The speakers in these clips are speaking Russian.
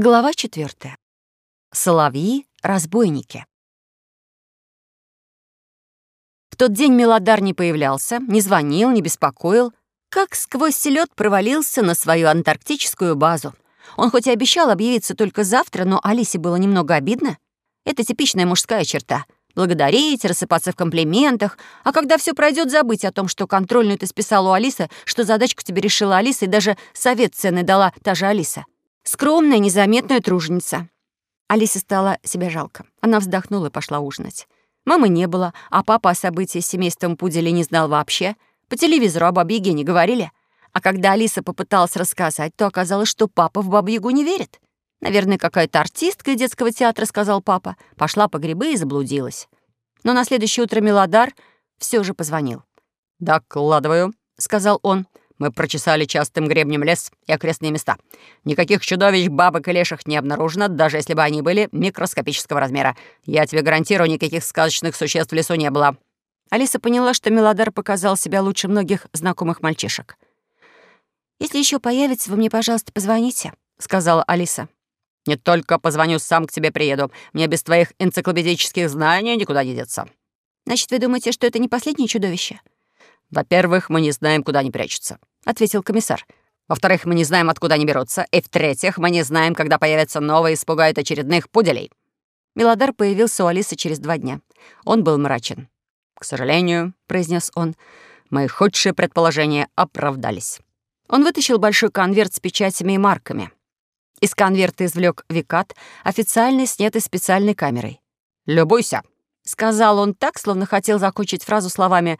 Глава четвертая. Соловьи-разбойники. В тот день Мелодар не появлялся, не звонил, не беспокоил, как сквозь лед провалился на свою антарктическую базу. Он хоть и обещал объявиться только завтра, но Алисе было немного обидно. Это типичная мужская черта — благодарить, рассыпаться в комплиментах, а когда все пройдет, забыть о том, что контрольную ты списала у Алисы, что задачку тебе решила Алиса и даже совет ценный дала та же Алиса — Скромная, незаметная труженица. Алисе стало себя жалко. Она вздохнула и пошла ужинать. Мамы не было, а папа о событии с семейством Пуделя не знал вообще. По телевизору об Бабе не говорили. А когда Алиса попыталась рассказать, то оказалось, что папа в Бабу-Ягу не верит. «Наверное, какая-то артистка из детского театра», — сказал папа. Пошла по грибы и заблудилась. Но на следующее утро Милодар все же позвонил. «Докладываю», — сказал он. Мы прочесали частым гребнем лес и окрестные места. Никаких чудовищ, бабок и леших не обнаружено, даже если бы они были микроскопического размера. Я тебе гарантирую, никаких сказочных существ в лесу не было». Алиса поняла, что Мелодар показал себя лучше многих знакомых мальчишек. «Если еще появится, вы мне, пожалуйста, позвоните», — сказала Алиса. «Не только позвоню, сам к тебе приеду. Мне без твоих энциклопедических знаний никуда не деться». «Значит, вы думаете, что это не последнее чудовище?» «Во-первых, мы не знаем, куда они прячутся», — ответил комиссар. «Во-вторых, мы не знаем, откуда они берутся. И в-третьих, мы не знаем, когда появятся новые и испугают очередных пуделей». Мелодар появился у Алисы через два дня. Он был мрачен. «К сожалению», — произнес он, — «мои худшие предположения оправдались». Он вытащил большой конверт с печатями и марками. Из конверта извлек Викат, официальный, снятый специальной камерой. «Любуйся», — сказал он так, словно хотел закончить фразу словами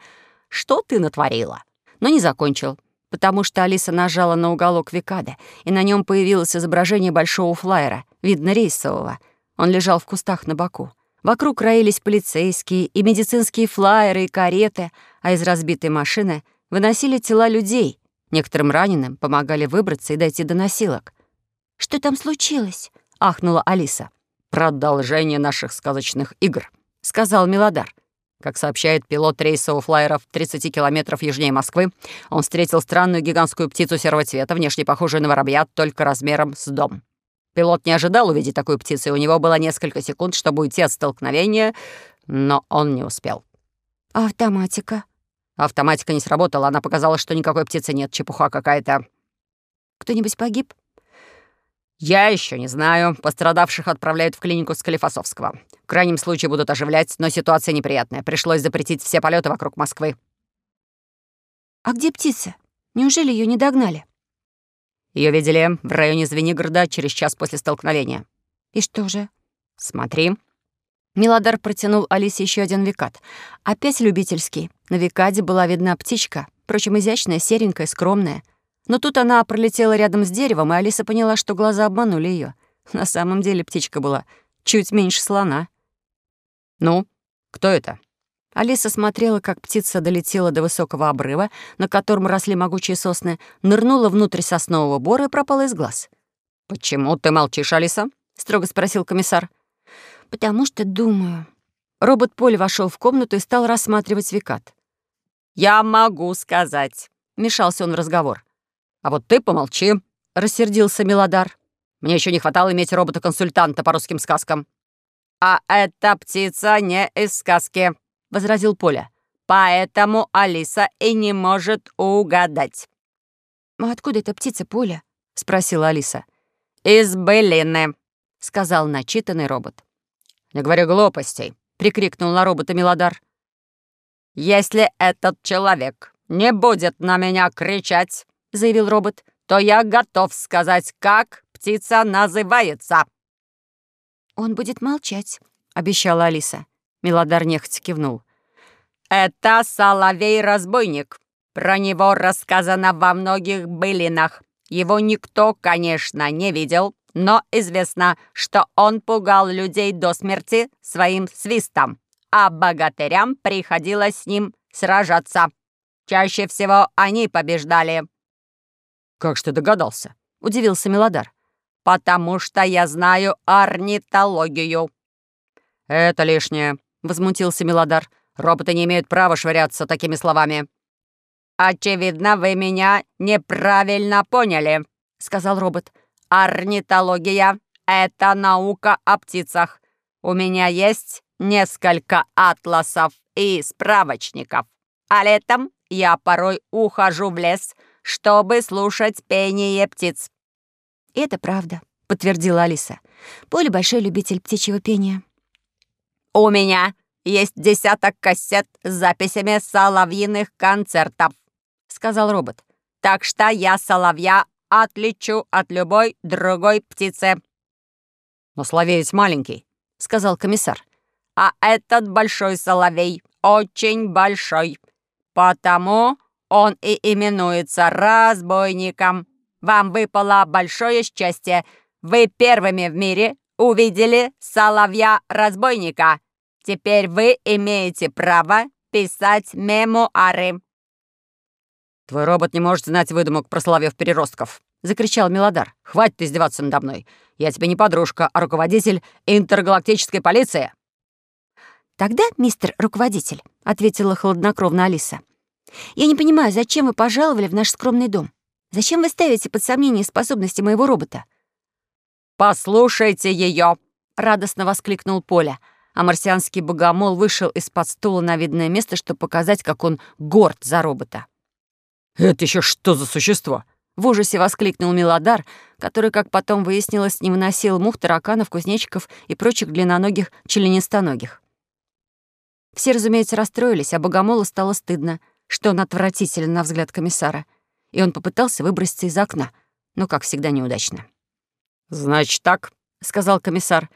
что ты натворила?» Но не закончил, потому что Алиса нажала на уголок Викада, и на нем появилось изображение большого флайера, видно рейсового. Он лежал в кустах на боку. Вокруг роились полицейские и медицинские флайеры и кареты, а из разбитой машины выносили тела людей. Некоторым раненым помогали выбраться и дойти до носилок. «Что там случилось?» — ахнула Алиса. «Продолжение наших сказочных игр», — сказал Милодар. Как сообщает пилот рейсового флайера в 30 километров южнее Москвы, он встретил странную гигантскую птицу серого цвета, внешне похожую на воробья, только размером с дом. Пилот не ожидал увидеть такую птицу, и у него было несколько секунд, чтобы уйти от столкновения, но он не успел. «А автоматика?» Автоматика не сработала, она показала, что никакой птицы нет, чепуха какая-то. «Кто-нибудь погиб?» «Я еще не знаю. Пострадавших отправляют в клинику Склифосовского. В крайнем случае будут оживлять, но ситуация неприятная. Пришлось запретить все полеты вокруг Москвы». «А где птица? Неужели ее не догнали?» Ее видели в районе Звенигорода через час после столкновения. «И что же?» «Смотри». Милодар протянул Алисе еще один викад. Опять любительский. На викаде была видна птичка, впрочем, изящная, серенькая, скромная — но тут она пролетела рядом с деревом, и Алиса поняла, что глаза обманули ее. На самом деле птичка была чуть меньше слона. «Ну, кто это?» Алиса смотрела, как птица долетела до высокого обрыва, на котором росли могучие сосны, нырнула внутрь соснового бора и пропала из глаз. «Почему ты молчишь, Алиса?» — строго спросил комиссар. «Потому что думаю». Робот Поль вошел в комнату и стал рассматривать Викат. «Я могу сказать», — мешался он в разговор. «А вот ты помолчи», — рассердился Мелодар. «Мне еще не хватало иметь робота-консультанта по русским сказкам». «А эта птица не из сказки», — возразил Поля. «Поэтому Алиса и не может угадать». «А откуда эта птица, Поля?» — спросила Алиса. «Из былины», — сказал начитанный робот. «Не говори глупостей», — прикрикнул на робота Мелодар. «Если этот человек не будет на меня кричать, — заявил робот, «то я готов сказать, как птица называется». «Он будет молчать», — обещала Алиса. Мелодар нехотя кивнул. «Это соловей-разбойник. Про него рассказано во многих былинах. Его никто, конечно, не видел, но известно, что он пугал людей до смерти своим свистом, а богатырям приходилось с ним сражаться. Чаще всего они побеждали. «Как же ты догадался?» — удивился Мелодар. «Потому что я знаю орнитологию». «Это лишнее», — возмутился Мелодар. «Роботы не имеют права швыряться такими словами». «Очевидно, вы меня неправильно поняли», — сказал робот. «Орнитология это наука о птицах. У меня есть несколько атласов и справочников. А летом я порой ухожу в лес, чтобы слушать пение птиц». «Это правда», — подтвердила Алиса. «Поля большой любитель птичьего пения». «У меня есть десяток кассет с записями соловьиных концертов», — сказал робот. «Так что я соловья отличу от любой другой птицы». «Но соловей маленький», — сказал комиссар. «А этот большой соловей очень большой, потому он и именуется разбойником. Вам выпало большое счастье. Вы первыми в мире увидели соловья-разбойника. Теперь вы имеете право писать мемуары». «Твой робот не может знать выдумок про соловьев-переростков», — закричал Мелодар. «Хватит издеваться надо мной. Я тебе не подружка, а руководитель интергалактической полиции». «Тогда, мистер руководитель», — ответила хладнокровно Алиса, «я не понимаю, зачем вы пожаловали в наш скромный дом? Зачем вы ставите под сомнение способности моего робота?» «Послушайте ее!» — радостно воскликнул Поля, а марсианский богомол вышел из-под стула на видное место, чтобы показать, как он горд за робота. «Это еще что за существо?» В ужасе воскликнул Милодар, который, как потом выяснилось, не выносил мух, тараканов, кузнечиков и прочих длинноногих членистоногих. Все, разумеется, расстроились, а Богомолу стало стыдно, что он отвратителен на взгляд комиссара, и он попытался выброситься из окна, но, как всегда, неудачно. «Значит так», — сказал комиссар.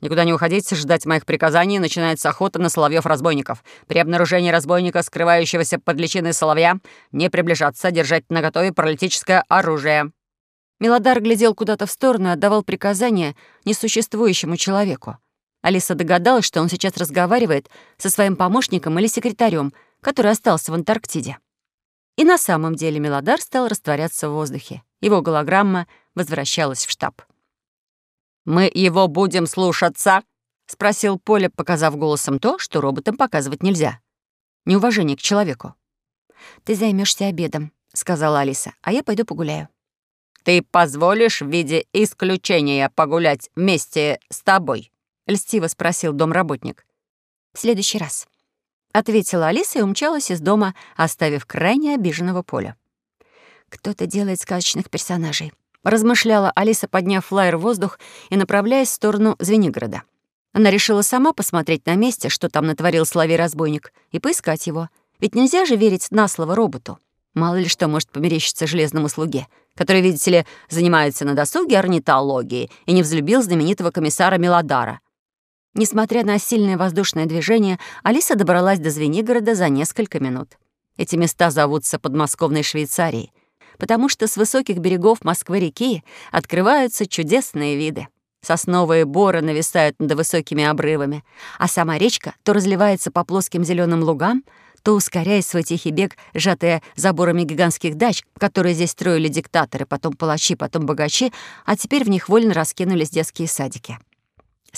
«Никуда не уходить, ждать моих приказаний. Начинается охота на соловьев-разбойников. При обнаружении разбойника, скрывающегося под личиной соловья, не приближаться, держать наготове паралитическое оружие». Мелодар глядел куда-то в сторону и отдавал приказания несуществующему человеку. Алиса догадалась, что он сейчас разговаривает со своим помощником или секретарем, который остался в Антарктиде. И на самом деле Мелодар стал растворяться в воздухе. Его голограмма возвращалась в штаб. «Мы его будем слушаться?» — спросил Поля, показав голосом то, что роботам показывать нельзя. Неуважение к человеку. «Ты займешься обедом», — сказала Алиса, «а я пойду погуляю». «Ты позволишь в виде исключения погулять вместе с тобой?» — льстиво спросил домработник. «В следующий раз», — ответила Алиса и умчалась из дома, оставив крайне обиженного Поля. «Кто-то делает сказочных персонажей», размышляла Алиса, подняв флайер в воздух и направляясь в сторону Звенигорода. Она решила сама посмотреть на месте, что там натворил Славей-разбойник, и поискать его. Ведь нельзя же верить на слово роботу. Мало ли что может померещиться железному слуге, который, видите ли, занимается на досуге орнитологией и не взлюбил знаменитого комиссара Мелодара. Несмотря на сильное воздушное движение, Алиса добралась до Звенигорода за несколько минут. Эти места зовутся подмосковной Швейцарией потому что с высоких берегов Москвы-реки открываются чудесные виды. Сосновые боры нависают над высокими обрывами, а сама речка то разливается по плоским зеленым лугам, то, ускоряя свой тихий бег, сжатая заборами гигантских дач, которые здесь строили диктаторы, потом палачи, потом богачи, а теперь в них вольно раскинулись детские садики.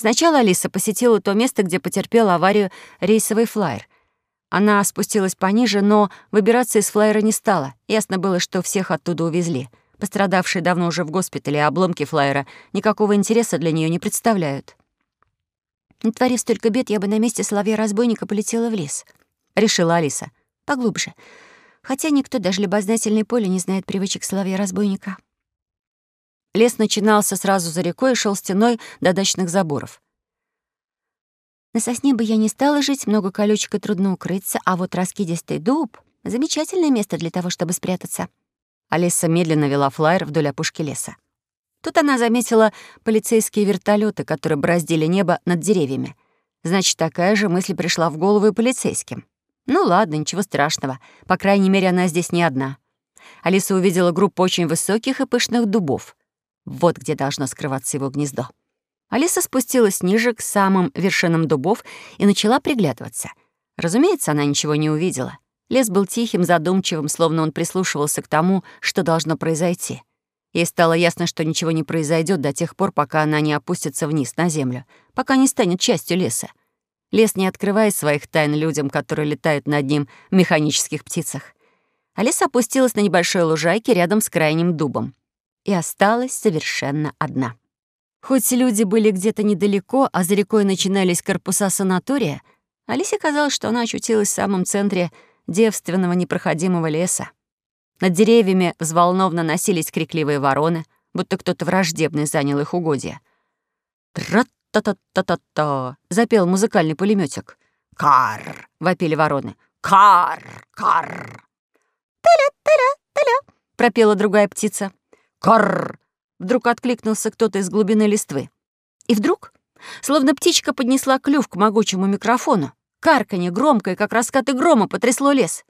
Сначала Алиса посетила то место, где потерпел аварию рейсовый флайер — она спустилась пониже, но выбираться из флайера не стала. Ясно было, что всех оттуда увезли. Пострадавшие давно уже в госпитале, а обломки флайера никакого интереса для нее не представляют. «Натворив столько бед, я бы на месте соловья-разбойника полетела в лес», — решила Алиса. «Поглубже. Хотя никто, даже любознательный поле, не знает привычек соловья-разбойника». Лес начинался сразу за рекой и шел стеной до дачных заборов. На сосне бы я не стала жить, много колючек и трудно укрыться, а вот раскидистый дуб — замечательное место для того, чтобы спрятаться. Алиса медленно вела флайер вдоль опушки леса. Тут она заметила полицейские вертолеты, которые браздили небо над деревьями. Значит, такая же мысль пришла в голову и полицейским. Ну ладно, ничего страшного. По крайней мере, она здесь не одна. Алиса увидела группу очень высоких и пышных дубов. Вот где должно скрываться его гнездо. Алиса спустилась ниже, к самым вершинам дубов, и начала приглядываться. Разумеется, она ничего не увидела. Лес был тихим, задумчивым, словно он прислушивался к тому, что должно произойти. Ей стало ясно, что ничего не произойдет до тех пор, пока она не опустится вниз, на землю, пока не станет частью леса. Лес не открывает своих тайн людям, которые летают над ним в механических птицах. Алиса опустилась на небольшой лужайке рядом с крайним дубом и осталась совершенно одна. Хоть люди были где-то недалеко, а за рекой начинались корпуса санатория, Алисе казалось, что она очутилась в самом центре девственного непроходимого леса. Над деревьями взволнованно носились крикливые вороны, будто кто-то враждебный занял их угодья. «Тра-та-та-та-та-та!» — запел музыкальный пулеметик. «Кар!» — вопили вороны. «Кар! Кар!» «Таля-таля-таля!» — пропела другая птица. «Кар!» — вдруг откликнулся кто-то из глубины листвы. И вдруг, словно птичка поднесла клюв к могучему микрофону, карканье громкое, как раскаты грома, потрясло лес.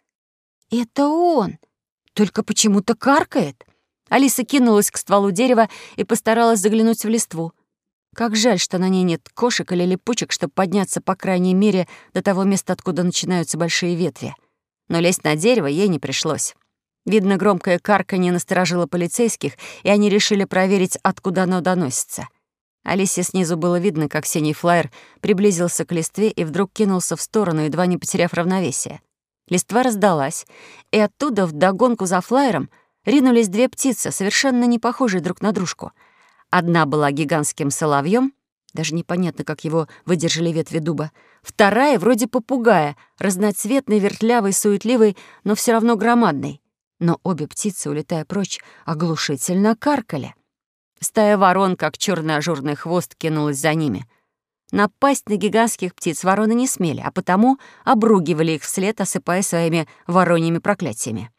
«Это он!» Только почему-то каркает. Алиса кинулась к стволу дерева и постаралась заглянуть в листву. Как жаль, что на ней нет кошек или липучек, чтобы подняться, по крайней мере, до того места, откуда начинаются большие ветви. Но лезть на дерево ей не пришлось. Видно, громкое карканье насторожило полицейских, и они решили проверить, откуда оно доносится. Алисе снизу было видно, как синий флайер приблизился к листве и вдруг кинулся в сторону, едва не потеряв равновесие. Листва раздалась, и оттуда вдогонку за флайером ринулись две птицы, совершенно не похожие друг на дружку. Одна была гигантским соловьем, даже непонятно, как его выдержали ветви дуба. Вторая, вроде попугая, разноцветный, вертлявый, суетливый, но все равно громадный. Но обе птицы, улетая прочь, оглушительно каркали. Стая ворон, как черный ажурный хвост, кинулась за ними — Напасть на гигантских птиц вороны не смели, а потому обругивали их вслед, осыпая своими вороньими проклятиями.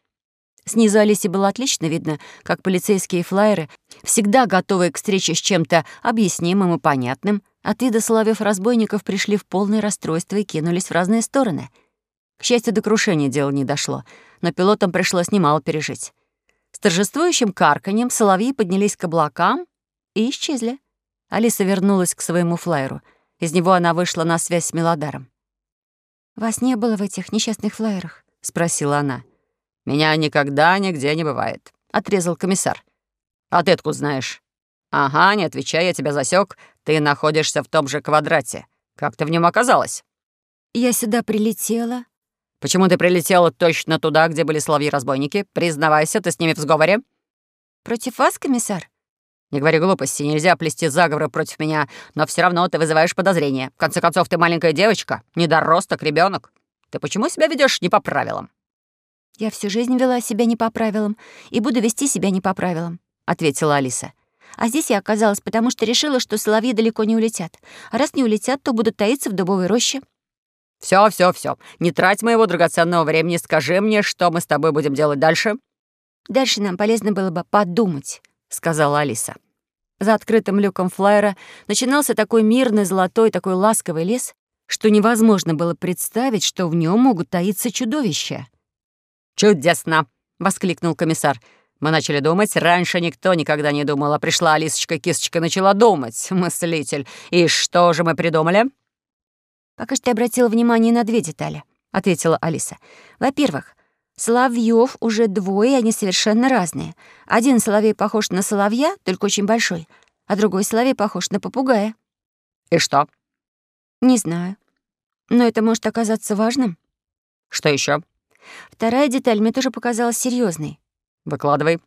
Снизу Алисе было отлично видно, как полицейские флайеры, всегда готовые к встрече с чем-то объяснимым и понятным, от вида соловьев-разбойников пришли в полное расстройство и кинулись в разные стороны. К счастью, до крушения дело не дошло, но пилотам пришлось немало пережить. С торжествующим карканьем соловьи поднялись к облакам и исчезли. Алиса вернулась к своему флайеру — из него она вышла на связь с Мелодаром. «Вас не было в этих несчастных флайерах?» — спросила она. «Меня никогда нигде не бывает», — отрезал комиссар. «А ты откуда знаешь?» «Ага, не отвечай, я тебя засек. Ты находишься в том же квадрате. Как ты в нем оказалась?» «Я сюда прилетела». «Почему ты прилетела точно туда, где были соловьи-разбойники? Признавайся, ты с ними в сговоре?» «Против вас, комиссар?» Не говори глупости, нельзя плести заговоры против меня, но все равно ты вызываешь подозрения. В конце концов, ты маленькая девочка, недоросток, ребенок. Ты почему себя ведешь не по правилам?» «Я всю жизнь вела себя не по правилам и буду вести себя не по правилам», — ответила Алиса. «А здесь я оказалась, потому что решила, что соловьи далеко не улетят. А раз не улетят, то будут таиться в дубовой роще». Все, все, все. Не трать моего драгоценного времени. Скажи мне, что мы с тобой будем делать дальше?» «Дальше нам полезно было бы подумать», — сказала Алиса. За открытым люком флайера начинался такой мирный, золотой, такой ласковый лес, что невозможно было представить, что в нем могут таиться чудовища. «Чудесно!» — воскликнул комиссар. «Мы начали думать. Раньше никто никогда не думал, а пришла Алисочка-кисочка начала думать, мыслитель. И что же мы придумали?» «Пока что я обратила внимание на две детали», — ответила Алиса. «Во-первых, Соловьев уже двое, они совершенно разные. Один соловей похож на соловья, только очень большой, а другой соловей похож на попугая. И что? Не знаю. Но это может оказаться важным. Что еще? Вторая деталь мне тоже показалась серьезной. Выкладывай.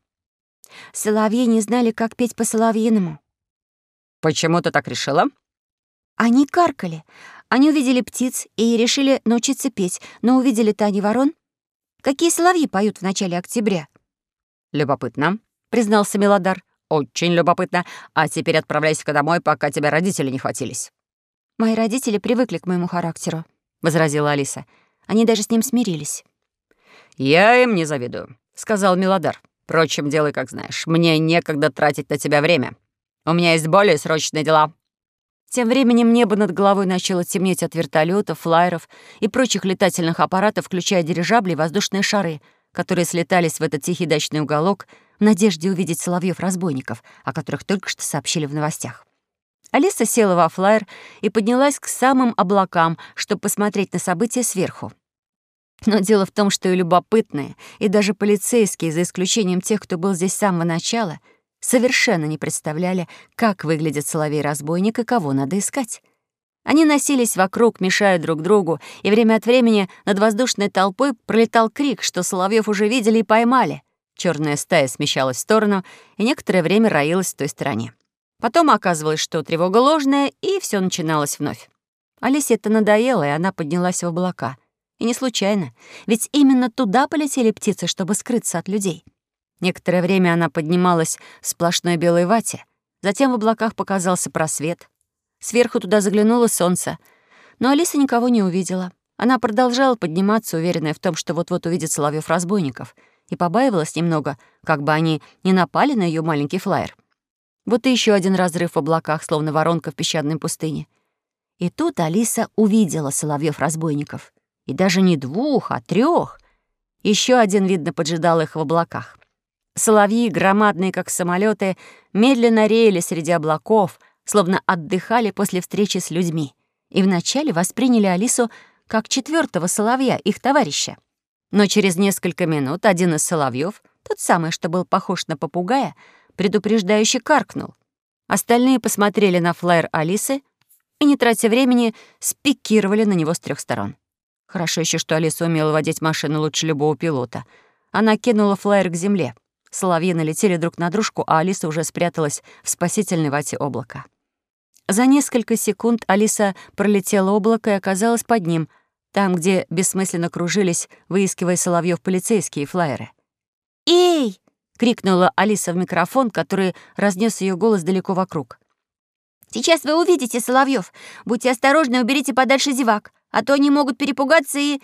Соловьи не знали, как петь по-соловьиному. Почему ты так решила? Они каркали. Они увидели птиц и решили научиться петь, но увидели-то они ворон — Какие соловьи поют в начале октября?» «Любопытно», — признался Мелодар. «Очень любопытно. А теперь отправляйся-ка домой, пока тебя родители не хватились». «Мои родители привыкли к моему характеру», — возразила Алиса. «Они даже с ним смирились». «Я им не завидую», — сказал Мелодар. «Впрочем, делай, как знаешь. Мне некогда тратить на тебя время. У меня есть более срочные дела». Тем временем небо над головой начало темнеть от вертолетов, флайеров и прочих летательных аппаратов, включая дирижабли и воздушные шары, которые слетались в этот тихий дачный уголок в надежде увидеть соловьев-разбойников, о которых только что сообщили в новостях. Алиса села во флайер и поднялась к самым облакам, чтобы посмотреть на события сверху. Но дело в том, что и любопытные, и даже полицейские, за исключением тех, кто был здесь с самого начала — совершенно не представляли, как выглядит соловей-разбойник и кого надо искать. Они носились вокруг, мешая друг другу, и время от времени над воздушной толпой пролетал крик, что соловьев уже видели и поймали. Черная стая смещалась в сторону и некоторое время роилась в той стороне. Потом оказывалось, что тревога ложная, и все начиналось вновь. Алисе это надоело, и она поднялась в облака. И не случайно, ведь именно туда полетели птицы, чтобы скрыться от людей. Некоторое время она поднималась в сплошной белой вате, затем в облаках показался просвет. Сверху туда заглянуло солнце, но Алиса никого не увидела. Она продолжала подниматься, уверенная в том, что вот-вот увидит соловьев разбойников и побаивалась немного, как бы они не напали на ее маленький флайер. Вот и еще один разрыв в облаках, словно воронка в песчаной пустыне. И тут Алиса увидела соловьев разбойников И даже не двух, а трех. Еще один, видно, поджидал их в облаках. Соловьи, громадные, как самолеты, медленно реяли среди облаков, словно отдыхали после встречи с людьми, и вначале восприняли Алису как четвертого соловья, их товарища. Но через несколько минут один из соловьев, тот самый, что был похож на попугая, предупреждающе каркнул. Остальные посмотрели на флайер Алисы и, не тратя времени, спикировали на него с трех сторон. Хорошо еще, что Алиса умела водить машину лучше любого пилота. Она кинула флайер к земле. Соловьи налетели друг на дружку, а Алиса уже спряталась в спасительной вате облака. За несколько секунд Алиса пролетела облако и оказалась под ним, там, где бессмысленно кружились, выискивая соловьев полицейские флайеры. «Эй!» — крикнула Алиса в микрофон, который разнес ее голос далеко вокруг. «Сейчас вы увидите соловьев. Будьте осторожны, уберите подальше зевак, а то они могут перепугаться и...»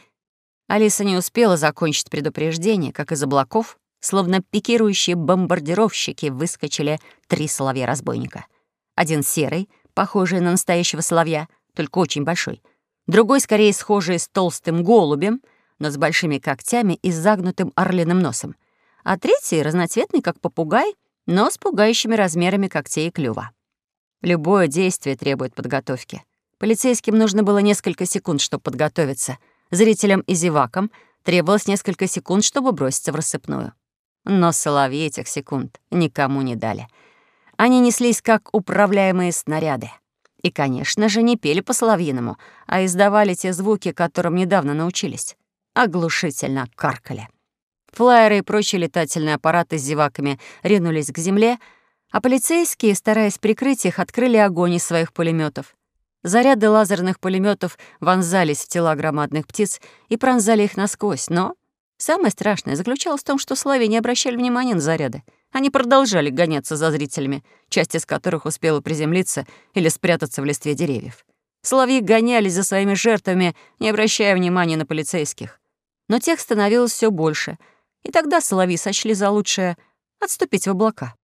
Алиса не успела закончить предупреждение, как из облаков, словно пикирующие бомбардировщики, выскочили три соловья-разбойника. Один серый, похожий на настоящего соловья, только очень большой. Другой, скорее, схожий с толстым голубем, но с большими когтями и загнутым орлиным носом а третий — разноцветный, как попугай, но с пугающими размерами когтей и клюва. Любое действие требует подготовки. Полицейским нужно было несколько секунд, чтобы подготовиться. Зрителям и зевакам требовалось несколько секунд, чтобы броситься в рассыпную. Но соловьи этих секунд никому не дали. Они неслись, как управляемые снаряды. И, конечно же, не пели по-соловьиному, а издавали те звуки, которым недавно научились. Оглушительно каркали. Флайеры и прочие летательные аппараты с зеваками ринулись к земле, а полицейские, стараясь прикрыть их, открыли огонь из своих пулеметов. Заряды лазерных пулеметов вонзались в тела громадных птиц и пронзали их насквозь, но самое страшное заключалось в том, что славе не обращали внимания на заряды. Они продолжали гоняться за зрителями, часть из которых успела приземлиться или спрятаться в листве деревьев. Соловьи гонялись за своими жертвами, не обращая внимания на полицейских. Но тех становилось все больше — и тогда соловьи сочли за лучшее отступить в облака.